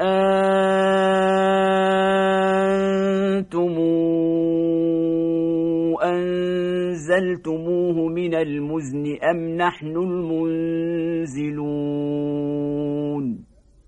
أنتم أنزلتموه من المزن أم نحن المنزلون